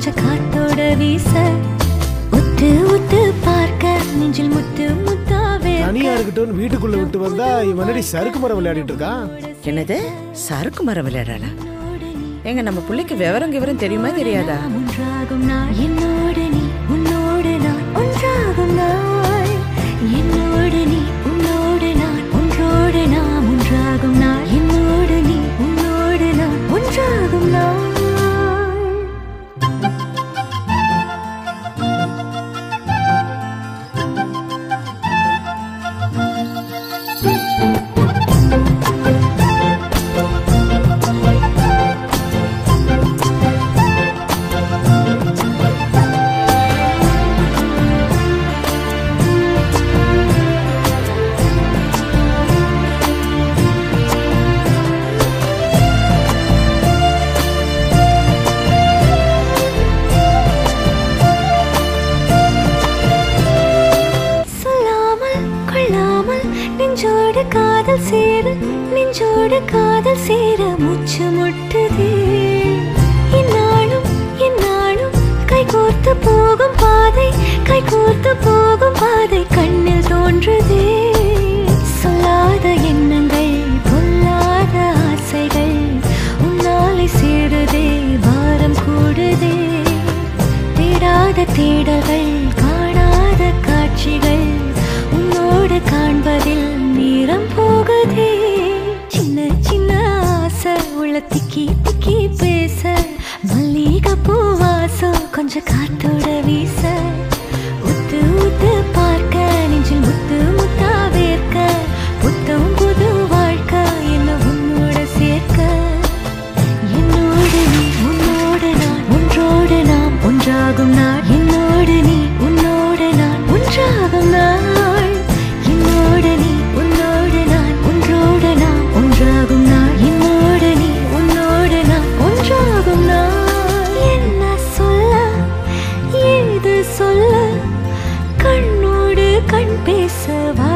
கொஞ்சம் காத்தோட வீச. உத்து உத்து பார்க்க நெஞ்சில் முத்து முத்தாவே தனியா இருக்கட்டும் வீட்டுக்குள்ள விட்டு வந்தா இவனடி சறுக்கு மரம் விளையாடிட்டு இருக்கான் என்னது? சறுக்கு மரம் விளையாடலாம் எங்க நம்ம பிள்ளைக்கு விவரம் விவரம் தெரியுமா தெரியாதா? ஒன்றாகும் நாள் என்னோடு நெஞ்சோடு காதல் சேர நெஞ்சோடு காதல் சேர மூச்சு முட்டுதே. இந்நாளும் இந்நாளும் கைகோர்த்து போகும் பாதை கை கோர்த்து போகும் பாதை கண்ணில் தோன்றுது. சொல்லாத எண்ணங்கள் பொல்லாத ஆசைகள் உன்னாலை சேருதே பாரம் கூடுதே. தேடாத தேடல்கள் காணாத காட்சிகள் உன்னோடு காண்பதில் திக்கி திக்கி பேச மல்லிகை பூவாசம் கொஞ்சம் காத்தோட வீச. உத்து உத்து பார்க்க நெஞ்சில் முத்து முத்தா வேர்க்க. புத்தம் புது வாழ்க்கை என்ன உன்னோட சேர்க்க. என்னோட நீ உன்னோட நான் ஒன்றோட நாம் ஒன்றாகும் நான் என்னோட நீ உன்னோட நான் ஒன்றாகும் நான் சொல்ல கண்ணோடு கண் பேசவா